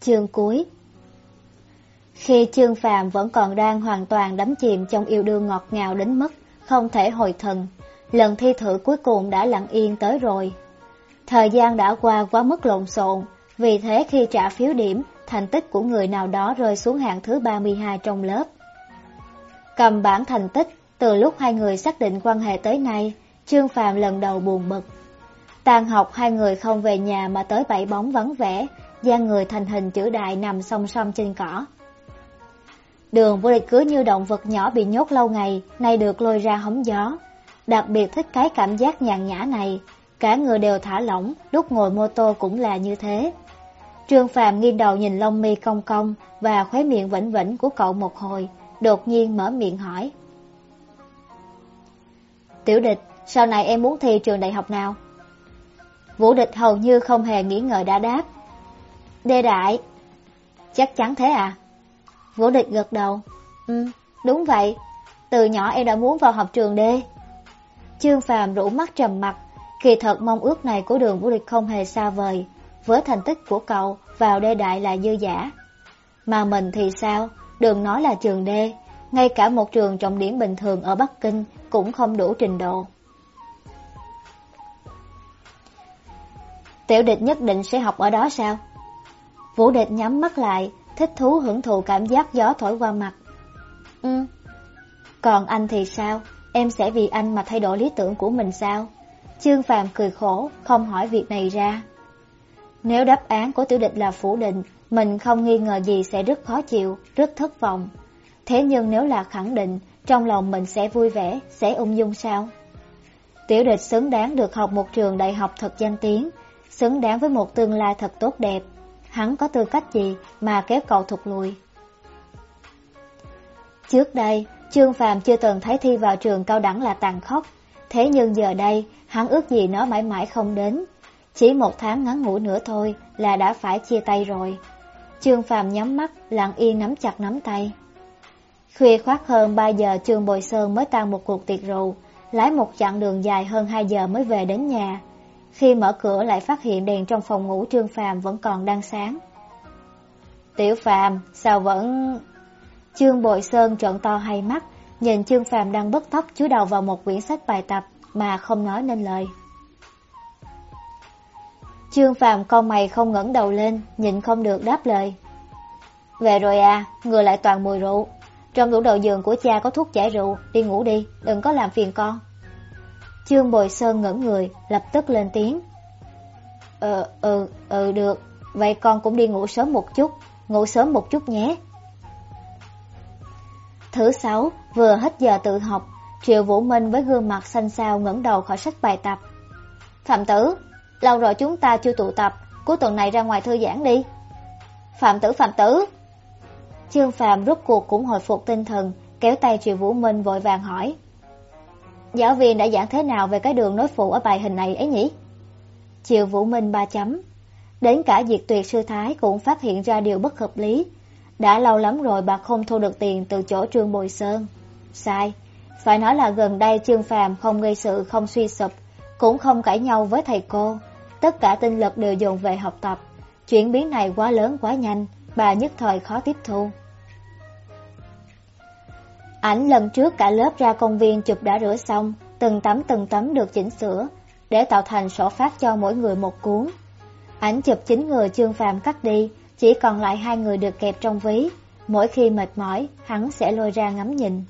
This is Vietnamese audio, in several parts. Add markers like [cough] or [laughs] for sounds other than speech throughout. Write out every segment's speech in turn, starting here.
Chương cuối Khi Trương Phàm vẫn còn đang hoàn toàn đắm chìm trong yêu đương ngọt ngào đến mức không thể hồi thần, lần thi thử cuối cùng đã lặng yên tới rồi. Thời gian đã qua quá mức lộn xộn, vì thế khi trả phiếu điểm, thành tích của người nào đó rơi xuống hạng thứ 32 trong lớp. Cầm bản thành tích, từ lúc hai người xác định quan hệ tới nay, Trương Phàm lần đầu buồn bực. Tàn học hai người không về nhà mà tới bảy bóng vắng vẻ, da người thành hình chữ đại nằm song song trên cỏ. Đường vô địch cứ như động vật nhỏ bị nhốt lâu ngày, nay được lôi ra hóng gió. Đặc biệt thích cái cảm giác nhàn nhã này, cả người đều thả lỏng, lúc ngồi mô tô cũng là như thế. Trương Phạm nghiêng đầu nhìn lông mi cong cong và khóe miệng vĩnh vĩnh của cậu một hồi, đột nhiên mở miệng hỏi. Tiểu địch, sau này em muốn thi trường đại học nào? Vũ địch hầu như không hề nghĩ ngợi đã đáp. Đê đại. Chắc chắn thế à? Vũ địch gật đầu. Ừ, đúng vậy. Từ nhỏ em đã muốn vào học trường đê. Trương Phàm rủ mắt trầm mặt. Kỳ thật mong ước này của đường Vũ địch không hề xa vời. Với thành tích của cậu, vào đê đại là dư giả. Mà mình thì sao? Đừng nói là trường đê. Ngay cả một trường trọng điểm bình thường ở Bắc Kinh cũng không đủ trình độ. Tiểu địch nhất định sẽ học ở đó sao? Vũ địch nhắm mắt lại, thích thú hưởng thụ cảm giác gió thổi qua mặt. Ừ. Còn anh thì sao? Em sẽ vì anh mà thay đổi lý tưởng của mình sao? Trương Phàm cười khổ, không hỏi việc này ra. Nếu đáp án của tiểu địch là phủ định, mình không nghi ngờ gì sẽ rất khó chịu, rất thất vọng. Thế nhưng nếu là khẳng định, trong lòng mình sẽ vui vẻ, sẽ ung dung sao? Tiểu địch xứng đáng được học một trường đại học thật danh tiếng, xứng đáng với một tương lai thật tốt đẹp. Hắn có tư cách gì mà kéo cậu thụt lùi? Trước đây, Trương Phàm chưa từng thấy thi vào trường cao đẳng là tàn khốc. Thế nhưng giờ đây, hắn ước gì nó mãi mãi không đến. Chỉ một tháng ngắn ngủi nữa thôi là đã phải chia tay rồi. Trương Phàm nhắm mắt, lặng yên nắm chặt nắm tay. Khuya khoát hơn 3 giờ Trương Bồi Sơn mới tan một cuộc tiệc rượu, lái một chặng đường dài hơn 2 giờ mới về đến nhà. Khi mở cửa lại phát hiện đèn trong phòng ngủ Trương Phàm vẫn còn đang sáng. Tiểu Phàm, sao vẫn... Trương Bội Sơn trợn to hai mắt, nhìn Trương Phàm đang bất tóc chúi đầu vào một quyển sách bài tập mà không nói nên lời. Trương Phàm con mày không ngẩng đầu lên, nhìn không được đáp lời. Về rồi à, người lại toàn mùi rượu. Trong tủ đầu giường của cha có thuốc giải rượu, đi ngủ đi, đừng có làm phiền con. Trương Bồi Sơn ngẩn người, lập tức lên tiếng. Ờ, ừ, ừ được, vậy con cũng đi ngủ sớm một chút, ngủ sớm một chút nhé. Thứ sáu, vừa hết giờ tự học, Triệu Vũ Minh với gương mặt xanh xao ngẩng đầu khỏi sách bài tập. Phạm tử, lâu rồi chúng ta chưa tụ tập, cuối tuần này ra ngoài thư giãn đi. Phạm tử, Phạm tử. Trương Phạm rút cuộc cũng hồi phục tinh thần, kéo tay Triệu Vũ Minh vội vàng hỏi. Giáo viên đã giảng thế nào về cái đường nối phụ ở bài hình này ấy nhỉ? Triệu Vũ Minh ba chấm. Đến cả diệt tuyệt sư thái cũng phát hiện ra điều bất hợp lý. Đã lâu lắm rồi bà không thu được tiền từ chỗ Trương Bồi Sơn. Sai. Phải nói là gần đây Trương Phàm không gây sự không suy sụp, cũng không cãi nhau với thầy cô. Tất cả tinh lực đều dồn về học tập. Chuyển biến này quá lớn quá nhanh, bà nhất thời khó tiếp thu. Ảnh lần trước cả lớp ra công viên chụp đã rửa xong, từng tấm từng tấm được chỉnh sửa, để tạo thành sổ phát cho mỗi người một cuốn. Ảnh chụp chín người Trương Phàm cắt đi, chỉ còn lại hai người được kẹp trong ví. Mỗi khi mệt mỏi, hắn sẽ lôi ra ngắm nhìn.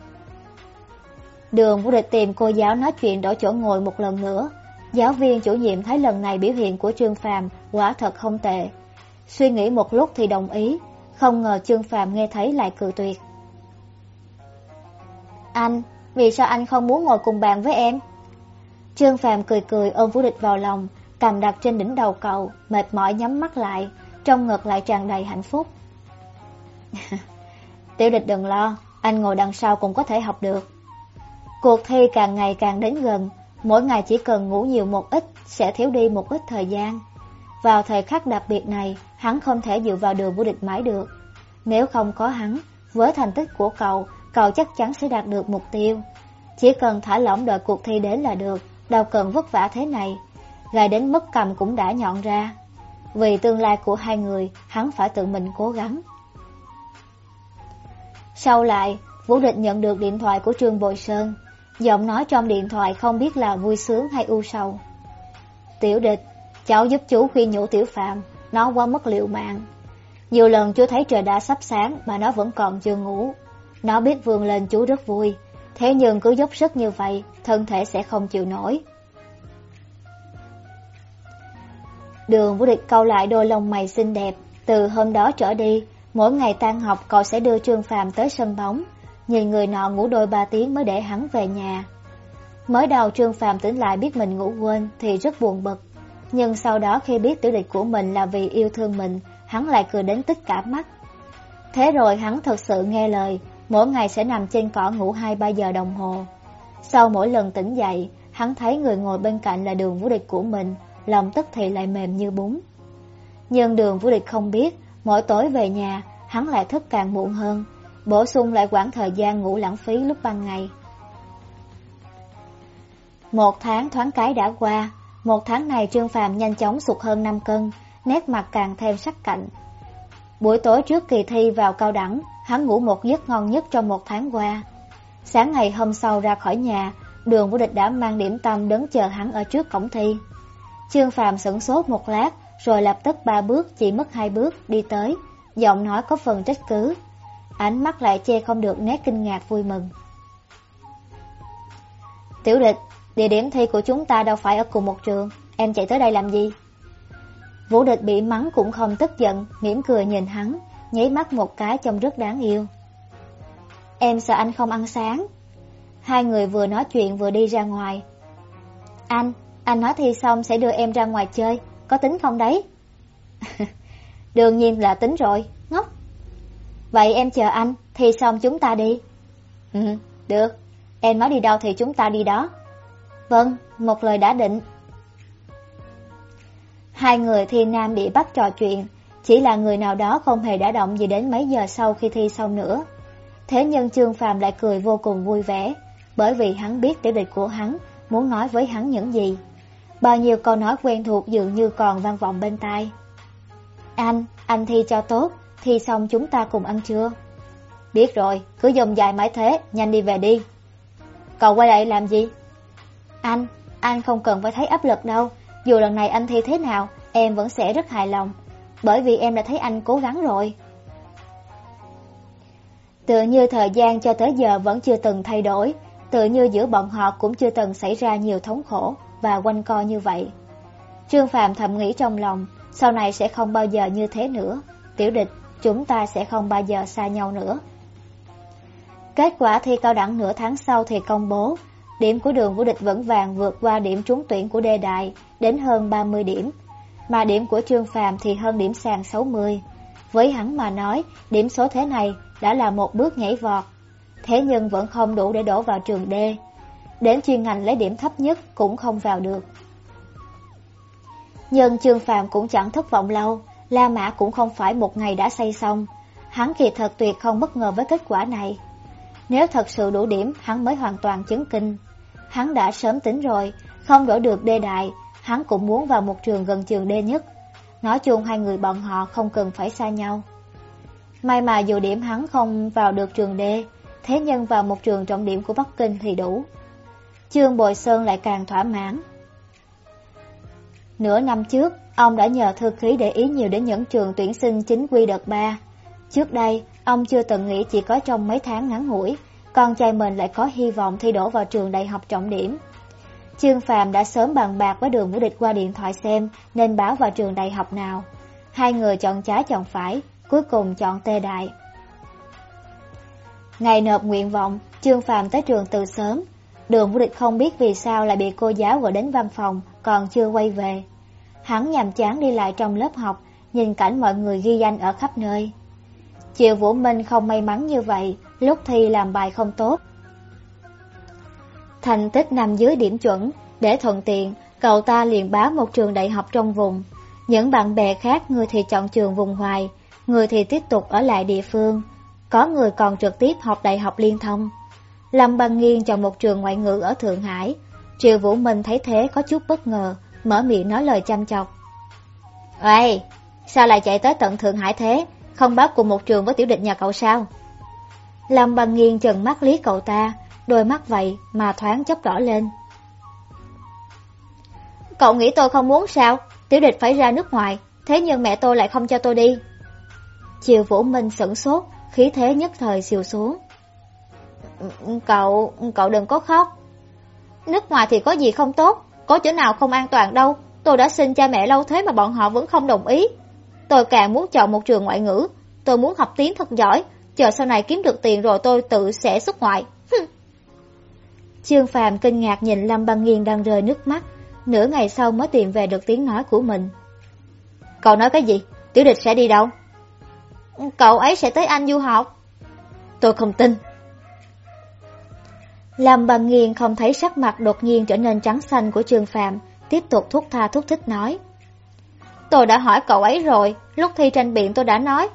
Đường vô địch tìm cô giáo nói chuyện đổi chỗ ngồi một lần nữa. Giáo viên chủ nhiệm thấy lần này biểu hiện của Trương Phàm quả thật không tệ. Suy nghĩ một lúc thì đồng ý, không ngờ Trương Phàm nghe thấy lại cự tuyệt. Anh, vì sao anh không muốn ngồi cùng bàn với em? Trương Phàm cười cười ôm Vũ Địch vào lòng, cầm đặt trên đỉnh đầu cậu, mệt mỏi nhắm mắt lại, trong ngực lại tràn đầy hạnh phúc. [laughs] Tiểu địch đừng lo, anh ngồi đằng sau cũng có thể học được. Cuộc thi càng ngày càng đến gần, mỗi ngày chỉ cần ngủ nhiều một ít sẽ thiếu đi một ít thời gian. Vào thời khắc đặc biệt này, hắn không thể dựa vào đường vô địch mãi được. Nếu không có hắn, với thành tích của cậu, cậu chắc chắn sẽ đạt được mục tiêu. Chỉ cần thả lỏng đợi cuộc thi đến là được, đâu cần vất vả thế này. Gài đến mất cầm cũng đã nhọn ra. Vì tương lai của hai người, hắn phải tự mình cố gắng. Sau lại, Vũ Địch nhận được điện thoại của Trương bồi Sơn. Giọng nói trong điện thoại không biết là vui sướng hay u sầu. Tiểu địch, cháu giúp chú khuyên nhủ Tiểu Phạm, nó quá mất liệu mạng. Nhiều lần chú thấy trời đã sắp sáng mà nó vẫn còn chưa ngủ. Nó biết vươn lên chú rất vui, thế nhưng cứ dốc sức như vậy, thân thể sẽ không chịu nổi. Đường Vũ Địch câu lại đôi lông mày xinh đẹp, từ hôm đó trở đi, mỗi ngày tan học cậu sẽ đưa Trương Phàm tới sân bóng, nhìn người nọ ngủ đôi ba tiếng mới để hắn về nhà. Mới đầu Trương Phàm tỉnh lại biết mình ngủ quên thì rất buồn bực, nhưng sau đó khi biết tiểu địch của mình là vì yêu thương mình, hắn lại cười đến tích cả mắt. Thế rồi hắn thật sự nghe lời, mỗi ngày sẽ nằm trên cỏ ngủ 2-3 giờ đồng hồ. Sau mỗi lần tỉnh dậy, hắn thấy người ngồi bên cạnh là đường vũ địch của mình, lòng tức thì lại mềm như bún. Nhưng đường vũ địch không biết, mỗi tối về nhà, hắn lại thức càng muộn hơn, bổ sung lại quãng thời gian ngủ lãng phí lúc ban ngày. Một tháng thoáng cái đã qua, một tháng này Trương Phàm nhanh chóng sụt hơn 5 cân, nét mặt càng thêm sắc cạnh. Buổi tối trước kỳ thi vào cao đẳng, hắn ngủ một giấc ngon nhất trong một tháng qua. Sáng ngày hôm sau ra khỏi nhà, đường vũ địch đã mang điểm tâm đứng chờ hắn ở trước cổng thi. Trương Phàm sửng sốt một lát, rồi lập tức ba bước, chỉ mất hai bước, đi tới, giọng nói có phần trách cứ. Ánh mắt lại che không được nét kinh ngạc vui mừng. Tiểu địch, địa điểm thi của chúng ta đâu phải ở cùng một trường, em chạy tới đây làm gì? Vũ địch bị mắng cũng không tức giận, mỉm cười nhìn hắn, nháy mắt một cái trông rất đáng yêu. Em sợ anh không ăn sáng. Hai người vừa nói chuyện vừa đi ra ngoài. Anh, anh nói thi xong sẽ đưa em ra ngoài chơi, có tính không đấy? [laughs] Đương nhiên là tính rồi, ngốc. Vậy em chờ anh, thi xong chúng ta đi. Ừ, được, em nói đi đâu thì chúng ta đi đó. Vâng, một lời đã định. Hai người thi nam bị bắt trò chuyện, chỉ là người nào đó không hề đã động gì đến mấy giờ sau khi thi xong nữa. Thế nhưng Trương Phàm lại cười vô cùng vui vẻ, bởi vì hắn biết tiểu địch của hắn muốn nói với hắn những gì. Bao nhiêu câu nói quen thuộc dường như còn vang vọng bên tai. Anh, anh thi cho tốt, thi xong chúng ta cùng ăn trưa. Biết rồi, cứ dùng dài mãi thế, nhanh đi về đi. Cậu quay lại làm gì? Anh, anh không cần phải thấy áp lực đâu, dù lần này anh thi thế nào, em vẫn sẽ rất hài lòng, bởi vì em đã thấy anh cố gắng rồi. Tự như thời gian cho tới giờ vẫn chưa từng thay đổi, tự như giữa bọn họ cũng chưa từng xảy ra nhiều thống khổ và quanh co như vậy. Trương Phạm thầm nghĩ trong lòng, sau này sẽ không bao giờ như thế nữa, tiểu địch, chúng ta sẽ không bao giờ xa nhau nữa. Kết quả thi cao đẳng nửa tháng sau thì công bố, điểm của đường vũ địch vững vàng vượt qua điểm trúng tuyển của đề đại đến hơn 30 điểm, mà điểm của Trương Phàm thì hơn điểm sàn 60. Với hắn mà nói, điểm số thế này đã là một bước nhảy vọt, thế nhưng vẫn không đủ để đổ vào trường D. Đến chuyên ngành lấy điểm thấp nhất cũng không vào được. Nhưng Trương Phàm cũng chẳng thất vọng lâu, La Mã cũng không phải một ngày đã xây xong. Hắn kỳ thật tuyệt không bất ngờ với kết quả này. Nếu thật sự đủ điểm, hắn mới hoàn toàn chứng kinh. Hắn đã sớm tính rồi, không đổ được đê đại, hắn cũng muốn vào một trường gần trường đê nhất. Nói chung hai người bọn họ không cần phải xa nhau. May mà dù điểm hắn không vào được trường đê, thế nhưng vào một trường trọng điểm của Bắc Kinh thì đủ. Trương Bồi Sơn lại càng thỏa mãn. Nửa năm trước, ông đã nhờ thư ký để ý nhiều đến những trường tuyển sinh chính quy đợt 3. Trước đây, ông chưa từng nghĩ chỉ có trong mấy tháng ngắn ngủi, con trai mình lại có hy vọng thi đổ vào trường đại học trọng điểm. Trương Phàm đã sớm bàn bạc với đường vũ địch qua điện thoại xem nên báo vào trường đại học nào. Hai người chọn trái chọn phải, cuối cùng chọn tê đại. Ngày nộp nguyện vọng, Trương Phàm tới trường từ sớm. Đường vũ địch không biết vì sao lại bị cô giáo gọi đến văn phòng, còn chưa quay về. Hắn nhàm chán đi lại trong lớp học, nhìn cảnh mọi người ghi danh ở khắp nơi. Triệu Vũ Minh không may mắn như vậy, lúc thi làm bài không tốt. Thành tích nằm dưới điểm chuẩn, để thuận tiện, cậu ta liền báo một trường đại học trong vùng. Những bạn bè khác người thì chọn trường vùng hoài, người thì tiếp tục ở lại địa phương, có người còn trực tiếp học đại học liên thông. Lâm Băng Nghiên chọn một trường ngoại ngữ ở Thượng Hải, Triệu Vũ Minh thấy thế có chút bất ngờ, mở miệng nói lời chăm chọc. Ê, sao lại chạy tới tận Thượng Hải thế? Không báo cùng một trường với tiểu địch nhà cậu sao? Lâm bằng Nghiên chừng mắt lý cậu ta, đôi mắt vậy mà thoáng chốc đỏ lên. Cậu nghĩ tôi không muốn sao? Tiểu địch phải ra nước ngoài, thế nhưng mẹ tôi lại không cho tôi đi. Chiều Vũ Minh sửng sốt, khí thế nhất thời siêu xuống. Cậu, cậu đừng có khóc. Nước ngoài thì có gì không tốt, có chỗ nào không an toàn đâu. Tôi đã xin cha mẹ lâu thế mà bọn họ vẫn không đồng ý. Tôi càng muốn chọn một trường ngoại ngữ, tôi muốn học tiếng thật giỏi, chờ sau này kiếm được tiền rồi tôi tự sẽ xuất ngoại. Trương Phàm kinh ngạc nhìn Lâm Băng Nghiên đang rơi nước mắt, nửa ngày sau mới tìm về được tiếng nói của mình. Cậu nói cái gì? Tiểu địch sẽ đi đâu? Cậu ấy sẽ tới Anh du học. Tôi không tin. Lâm Băng Nghiên không thấy sắc mặt đột nhiên trở nên trắng xanh của Trương Phàm, tiếp tục thúc tha thúc thích nói. Tôi đã hỏi cậu ấy rồi, lúc thi tranh biện tôi đã nói,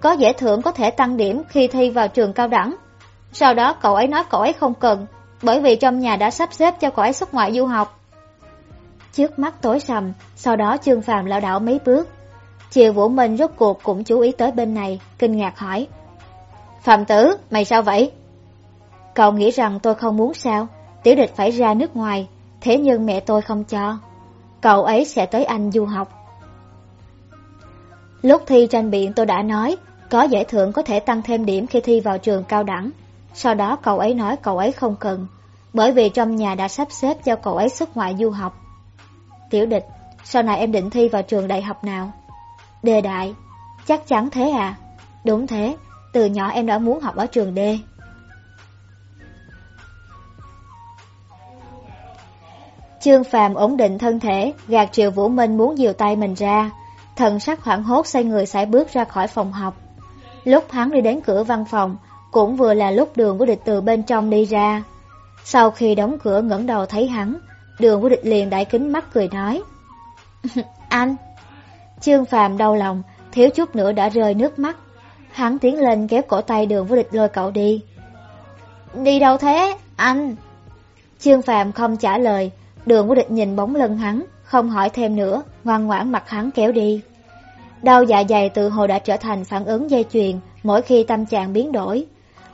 có giải thưởng có thể tăng điểm khi thi vào trường cao đẳng. Sau đó cậu ấy nói cậu ấy không cần, bởi vì trong nhà đã sắp xếp cho cậu ấy xuất ngoại du học. Trước mắt tối sầm, sau đó Trương Phàm lão đảo mấy bước. Chiều Vũ Minh rốt cuộc cũng chú ý tới bên này, kinh ngạc hỏi. Phạm tử, mày sao vậy? Cậu nghĩ rằng tôi không muốn sao? Tiểu địch phải ra nước ngoài, thế nhưng mẹ tôi không cho. Cậu ấy sẽ tới Anh du học. Lúc thi tranh biện tôi đã nói, có giải thưởng có thể tăng thêm điểm khi thi vào trường cao đẳng. Sau đó cậu ấy nói cậu ấy không cần, bởi vì trong nhà đã sắp xếp cho cậu ấy xuất ngoại du học. Tiểu địch, sau này em định thi vào trường đại học nào? Đề đại, chắc chắn thế à? Đúng thế, từ nhỏ em đã muốn học ở trường D. Trương Phàm ổn định thân thể, gạt Triệu Vũ Minh muốn dìu tay mình ra, thần sắc hoảng hốt xoay người sải bước ra khỏi phòng học. Lúc hắn đi đến cửa văn phòng, cũng vừa là lúc đường của địch từ bên trong đi ra. Sau khi đóng cửa ngẩng đầu thấy hắn, đường của địch liền đại kính mắt cười nói. [laughs] Anh! Trương Phàm đau lòng, thiếu chút nữa đã rơi nước mắt. Hắn tiến lên kéo cổ tay đường của địch lôi cậu đi. Đi đâu thế, anh? Trương Phàm không trả lời, đường của địch nhìn bóng lưng hắn, không hỏi thêm nữa, ngoan ngoãn mặt hắn kéo đi. Đau dạ dày từ hồ đã trở thành phản ứng dây chuyền mỗi khi tâm trạng biến đổi.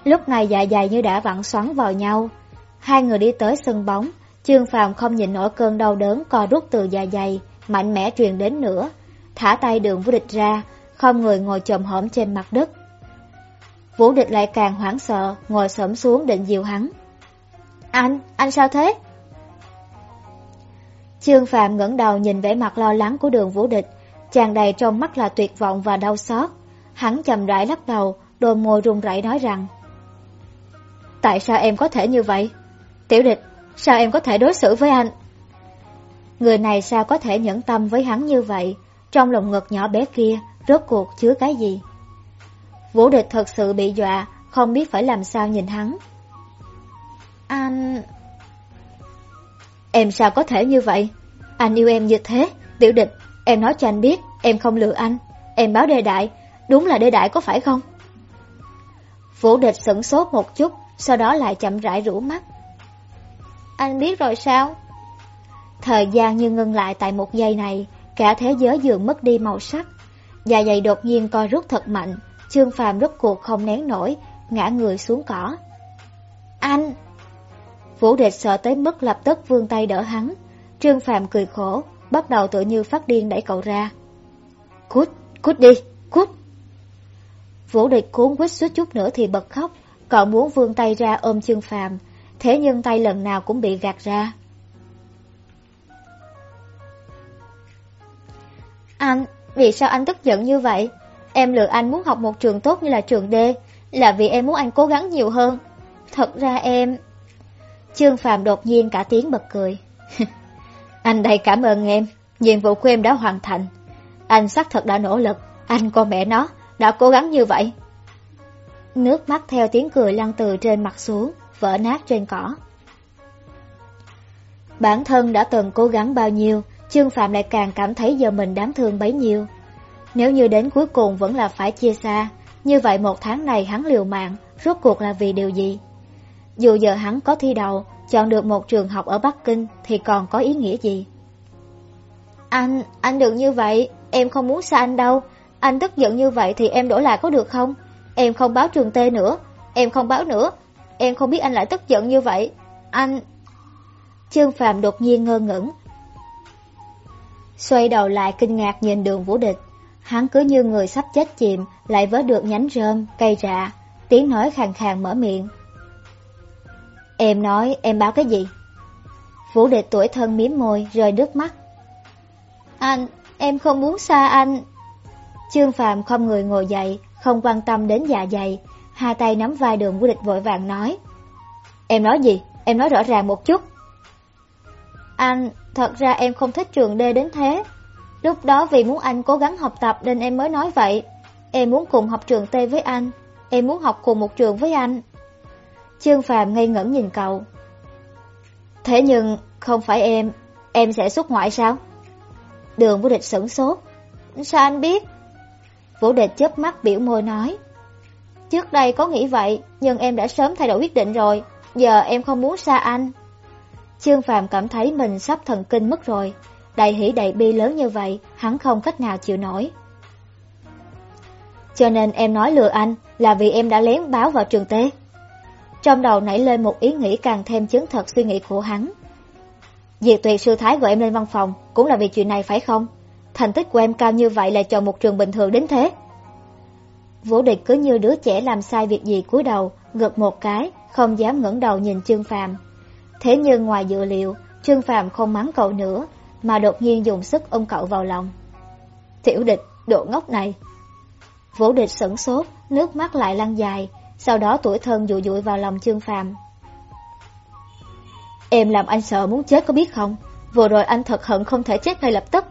Lúc này dạ dày như đã vặn xoắn vào nhau. Hai người đi tới sân bóng, Trương Phàm không nhìn nổi cơn đau đớn co rút từ dạ dày, mạnh mẽ truyền đến nữa. Thả tay đường vũ địch ra, không người ngồi chồm hổm trên mặt đất. Vũ địch lại càng hoảng sợ, ngồi xổm xuống định dìu hắn. Anh, anh sao thế? Trương Phạm ngẩng đầu nhìn vẻ mặt lo lắng của đường vũ địch, tràn đầy trong mắt là tuyệt vọng và đau xót. Hắn chầm rãi lắc đầu, đôi môi run rẩy nói rằng Tại sao em có thể như vậy? Tiểu địch, sao em có thể đối xử với anh? Người này sao có thể nhẫn tâm với hắn như vậy? Trong lồng ngực nhỏ bé kia, rốt cuộc chứa cái gì? Vũ địch thật sự bị dọa, không biết phải làm sao nhìn hắn. Anh... Em sao có thể như vậy? Anh yêu em như thế, tiểu địch, em nói cho anh biết, em không lừa anh. Em báo đề đại, đúng là đề đại có phải không? Vũ địch sửng sốt một chút, sau đó lại chậm rãi rũ mắt. Anh biết rồi sao? Thời gian như ngưng lại tại một giây này, cả thế giới dường mất đi màu sắc. Dạ dày đột nhiên co rút thật mạnh, Trương Phàm rốt cuộc không nén nổi, ngã người xuống cỏ. Anh! Vũ địch sợ tới mức lập tức vươn tay đỡ hắn. Trương Phàm cười khổ, bắt đầu tự như phát điên đẩy cậu ra. Cút, cút đi, cút! Vũ địch cuốn quýt suốt chút nữa thì bật khóc, cậu muốn vươn tay ra ôm Trương Phàm, thế nhưng tay lần nào cũng bị gạt ra. Anh, vì sao anh tức giận như vậy? Em lựa anh muốn học một trường tốt như là trường D, là vì em muốn anh cố gắng nhiều hơn. Thật ra em... Trương Phạm đột nhiên cả tiếng bật cười. [laughs] anh đây cảm ơn em, nhiệm vụ của em đã hoàn thành. Anh xác thật đã nỗ lực, anh con mẹ nó, đã cố gắng như vậy. Nước mắt theo tiếng cười lăn từ trên mặt xuống, vỡ nát trên cỏ. Bản thân đã từng cố gắng bao nhiêu, Trương Phạm lại càng cảm thấy giờ mình đáng thương bấy nhiêu. Nếu như đến cuối cùng vẫn là phải chia xa, như vậy một tháng này hắn liều mạng, rốt cuộc là vì điều gì? Dù giờ hắn có thi đầu, chọn được một trường học ở Bắc Kinh thì còn có ý nghĩa gì? Anh, anh đừng như vậy, em không muốn xa anh đâu. Anh tức giận như vậy thì em đổi lại có được không? Em không báo trường tê nữa. Em không báo nữa. Em không biết anh lại tức giận như vậy. Anh... Trương Phạm đột nhiên ngơ ngẩn. Xoay đầu lại kinh ngạc nhìn đường vũ địch. Hắn cứ như người sắp chết chìm, lại vớ được nhánh rơm, cây rạ. Tiếng nói khàn khàn mở miệng. Em nói em báo cái gì? Vũ địch tuổi thân miếm môi, rơi nước mắt. Anh, em không muốn xa anh. Trương Phạm không người ngồi dậy, không quan tâm đến dạ dày, hai tay nắm vai đường vô địch vội vàng nói. Em nói gì? Em nói rõ ràng một chút. Anh, thật ra em không thích trường D đến thế. Lúc đó vì muốn anh cố gắng học tập nên em mới nói vậy. Em muốn cùng học trường T với anh. Em muốn học cùng một trường với anh. Trương phàm ngây ngẩn nhìn cậu. Thế nhưng, không phải em, em sẽ xuất ngoại sao? Đường vô Địch sửng sốt. Sao anh biết? Vũ Địch chớp mắt biểu môi nói. Trước đây có nghĩ vậy, nhưng em đã sớm thay đổi quyết định rồi. Giờ em không muốn xa anh. Trương Phạm cảm thấy mình sắp thần kinh mất rồi. Đại hỷ đại bi lớn như vậy, hắn không cách nào chịu nổi. Cho nên em nói lừa anh là vì em đã lén báo vào trường tế. Trong đầu nảy lên một ý nghĩ càng thêm chứng thật suy nghĩ của hắn. Diệt tuyệt sư thái gọi em lên văn phòng cũng là vì chuyện này phải không? Thành tích của em cao như vậy là chọn một trường bình thường đến thế. Vũ địch cứ như đứa trẻ làm sai việc gì cúi đầu, gật một cái, không dám ngẩng đầu nhìn Trương Phàm. Thế nhưng ngoài dự liệu, Trương Phàm không mắng cậu nữa, mà đột nhiên dùng sức ôm cậu vào lòng. Tiểu địch, độ ngốc này. Vũ địch sửng sốt, nước mắt lại lăn dài, sau đó tuổi thân dụi dụi vào lòng Trương Phàm. Em làm anh sợ muốn chết có biết không? Vừa rồi anh thật hận không thể chết ngay lập tức.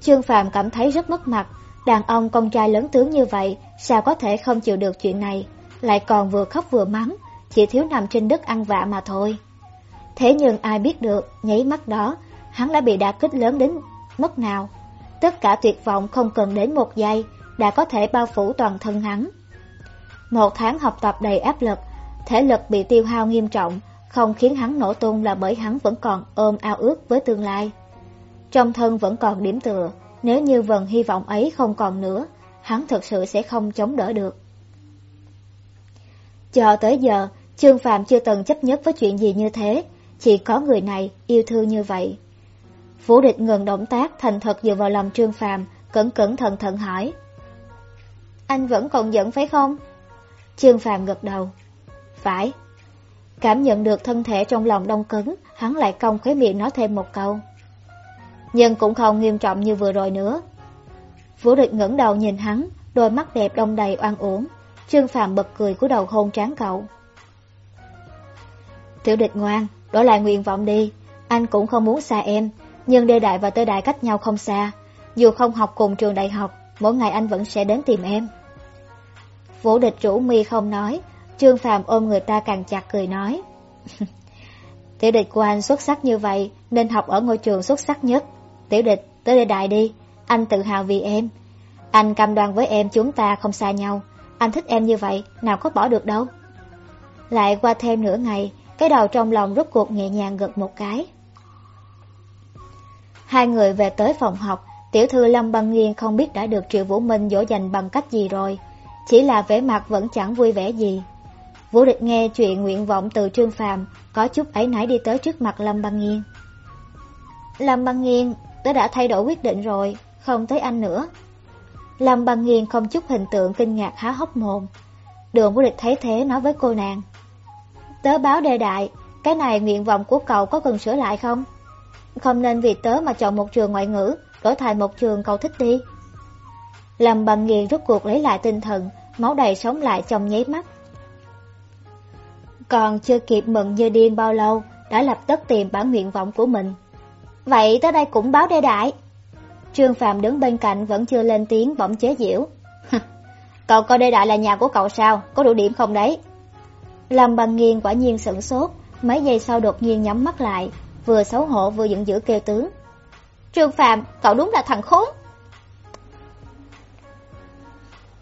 Trương Phàm cảm thấy rất mất mặt, đàn ông con trai lớn tướng như vậy, sao có thể không chịu được chuyện này, lại còn vừa khóc vừa mắng, chỉ thiếu nằm trên đất ăn vạ mà thôi. Thế nhưng ai biết được, nháy mắt đó, hắn đã bị đả kích lớn đến mức nào. Tất cả tuyệt vọng không cần đến một giây, đã có thể bao phủ toàn thân hắn. Một tháng học tập đầy áp lực, thể lực bị tiêu hao nghiêm trọng, không khiến hắn nổ tung là bởi hắn vẫn còn ôm ao ước với tương lai. Trong thân vẫn còn điểm tựa, nếu như vần hy vọng ấy không còn nữa, hắn thực sự sẽ không chống đỡ được. Cho tới giờ, Trương Phạm chưa từng chấp nhất với chuyện gì như thế, chỉ có người này yêu thương như vậy. Vũ địch ngừng động tác thành thật dựa vào lòng Trương Phạm, cẩn cẩn thận thận hỏi. Anh vẫn còn giận phải không? Trương Phạm gật đầu. Phải. Cảm nhận được thân thể trong lòng đông cứng, hắn lại cong khóe miệng nói thêm một câu. Nhưng cũng không nghiêm trọng như vừa rồi nữa. Vũ địch ngẩng đầu nhìn hắn, đôi mắt đẹp đông đầy oan uổng. Trương Phạm bật cười cúi đầu hôn tráng cậu. Tiểu địch ngoan, đổi lại nguyện vọng đi. Anh cũng không muốn xa em, nhưng đê đại và tơ đại cách nhau không xa. Dù không học cùng trường đại học, mỗi ngày anh vẫn sẽ đến tìm em. Vũ địch rủ mi không nói, Trương Phạm ôm người ta càng chặt cười nói. [laughs] Tiểu địch của anh xuất sắc như vậy, nên học ở ngôi trường xuất sắc nhất. Tiểu địch, tới đây đại đi, anh tự hào vì em. Anh cam đoan với em chúng ta không xa nhau, anh thích em như vậy, nào có bỏ được đâu. Lại qua thêm nửa ngày, cái đầu trong lòng rút cuộc nhẹ nhàng gật một cái. Hai người về tới phòng học, tiểu thư Lâm Băng Nghiên không biết đã được Triệu Vũ Minh dỗ dành bằng cách gì rồi. Chỉ là vẻ mặt vẫn chẳng vui vẻ gì. Vũ địch nghe chuyện nguyện vọng từ Trương Phàm có chút ấy nãy đi tới trước mặt Lâm Băng Nghiên. Lâm Băng Nghiên, tớ đã thay đổi quyết định rồi, không tới anh nữa. Lâm Băng Nghiên không chút hình tượng kinh ngạc há hốc mồm. Đường Vũ địch thấy thế nói với cô nàng. Tớ báo đề đại, cái này nguyện vọng của cậu có cần sửa lại không? Không nên vì tớ mà chọn một trường ngoại ngữ, đổi thành một trường cậu thích đi. Lâm Băng Nghiên rút cuộc lấy lại tinh thần, máu đầy sống lại trong nháy mắt. Còn chưa kịp mừng như điên bao lâu, đã lập tức tìm bản nguyện vọng của mình. Vậy tới đây cũng báo đê đại. Trương Phạm đứng bên cạnh vẫn chưa lên tiếng bỗng chế giễu. cậu coi đê đại là nhà của cậu sao, có đủ điểm không đấy? Lâm Bằng nghiêng quả nhiên sửng sốt, mấy giây sau đột nhiên nhắm mắt lại, vừa xấu hổ vừa giận dữ kêu tướng. Trương Phạm, cậu đúng là thằng khốn.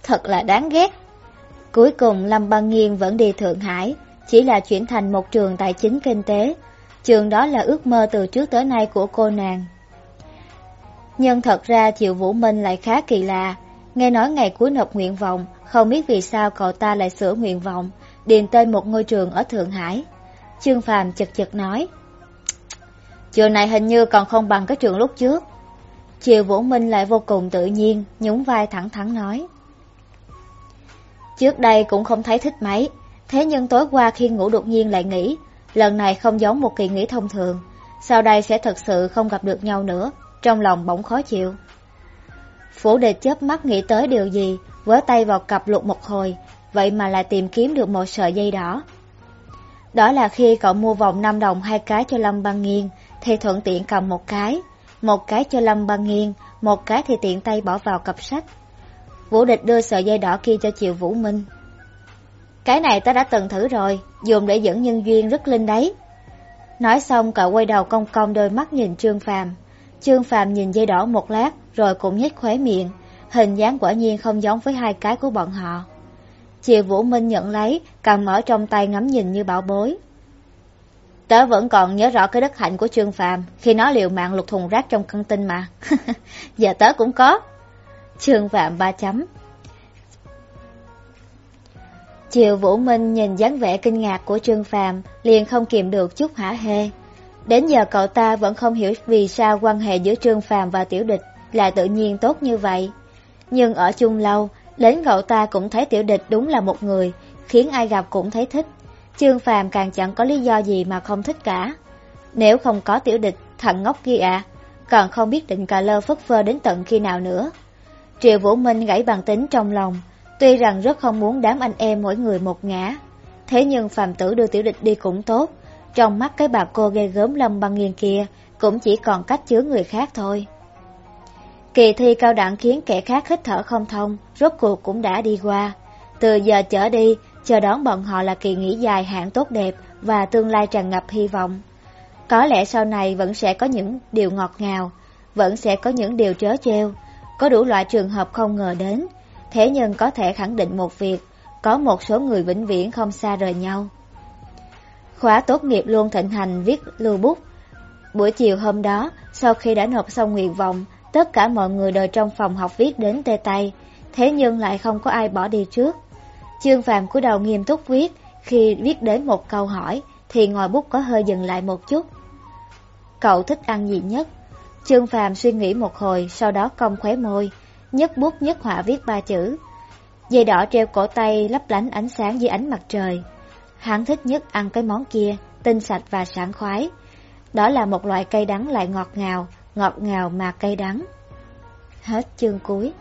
Thật là đáng ghét. Cuối cùng Lâm Băng Nghiên vẫn đi Thượng Hải, chỉ là chuyển thành một trường tài chính kinh tế. Trường đó là ước mơ từ trước tới nay của cô nàng. Nhưng thật ra Triệu Vũ Minh lại khá kỳ lạ. Nghe nói ngày cuối nộp nguyện vọng, không biết vì sao cậu ta lại sửa nguyện vọng, điền tên một ngôi trường ở Thượng Hải. Trương Phàm chật chật nói. Trường này hình như còn không bằng cái trường lúc trước. Triệu Vũ Minh lại vô cùng tự nhiên, nhún vai thẳng thắn nói. Trước đây cũng không thấy thích mấy, thế nhưng tối qua khi ngủ đột nhiên lại nghĩ, lần này không giống một kỳ nghỉ thông thường, sau đây sẽ thật sự không gặp được nhau nữa, trong lòng bỗng khó chịu. Phủ địch chớp mắt nghĩ tới điều gì, vớ tay vào cặp lục một hồi, vậy mà lại tìm kiếm được một sợi dây đỏ. Đó là khi cậu mua vòng 5 đồng hai cái cho Lâm Băng Nghiên, thì thuận tiện cầm một cái, một cái cho Lâm Băng Nghiên, một cái thì tiện tay bỏ vào cặp sách. Vũ địch đưa sợi dây đỏ kia cho Triệu Vũ Minh. Cái này ta đã từng thử rồi, dùng để dẫn nhân duyên rất linh đấy. Nói xong cậu quay đầu cong cong đôi mắt nhìn Trương Phàm. Trương Phàm nhìn dây đỏ một lát rồi cũng nhếch khóe miệng, hình dáng quả nhiên không giống với hai cái của bọn họ. Triệu Vũ Minh nhận lấy, cầm ở trong tay ngắm nhìn như bảo bối. Tớ vẫn còn nhớ rõ cái đất hạnh của Trương Phàm khi nó liều mạng lục thùng rác trong căn tin mà. [laughs] Giờ tớ cũng có. Trương Phạm ba chấm. Chiều Vũ Minh nhìn dáng vẻ kinh ngạc của Trương Phạm, liền không kiềm được chút hả hê. Đến giờ cậu ta vẫn không hiểu vì sao quan hệ giữa Trương Phạm và Tiểu Địch là tự nhiên tốt như vậy. Nhưng ở chung lâu, đến cậu ta cũng thấy Tiểu Địch đúng là một người, khiến ai gặp cũng thấy thích. Trương Phạm càng chẳng có lý do gì mà không thích cả. Nếu không có Tiểu Địch, thằng ngốc kia à, còn không biết định cà lơ phất phơ đến tận khi nào nữa. Triệu Vũ Minh gãy bằng tính trong lòng, tuy rằng rất không muốn đám anh em mỗi người một ngã. Thế nhưng phàm tử đưa tiểu địch đi cũng tốt, trong mắt cái bà cô ghê gớm lâm băng nghiêng kia cũng chỉ còn cách chứa người khác thôi. Kỳ thi cao đẳng khiến kẻ khác hít thở không thông, rốt cuộc cũng đã đi qua. Từ giờ trở đi, chờ đón bọn họ là kỳ nghỉ dài hạn tốt đẹp và tương lai tràn ngập hy vọng. Có lẽ sau này vẫn sẽ có những điều ngọt ngào, vẫn sẽ có những điều trớ treo, có đủ loại trường hợp không ngờ đến, thế nhưng có thể khẳng định một việc, có một số người vĩnh viễn không xa rời nhau. Khóa tốt nghiệp luôn thịnh hành viết lưu bút. Buổi chiều hôm đó, sau khi đã nộp xong nguyện vọng, tất cả mọi người đều trong phòng học viết đến tê tay, thế nhưng lại không có ai bỏ đi trước. Chương Phàm cúi đầu nghiêm túc viết, khi viết đến một câu hỏi, thì ngòi bút có hơi dừng lại một chút. Cậu thích ăn gì nhất? Trương Phàm suy nghĩ một hồi, sau đó cong khóe môi, nhất bút nhất họa viết ba chữ. Dây đỏ treo cổ tay lấp lánh ánh sáng dưới ánh mặt trời. Hắn thích nhất ăn cái món kia, tinh sạch và sảng khoái. Đó là một loại cây đắng lại ngọt ngào, ngọt ngào mà cây đắng. Hết chương cuối.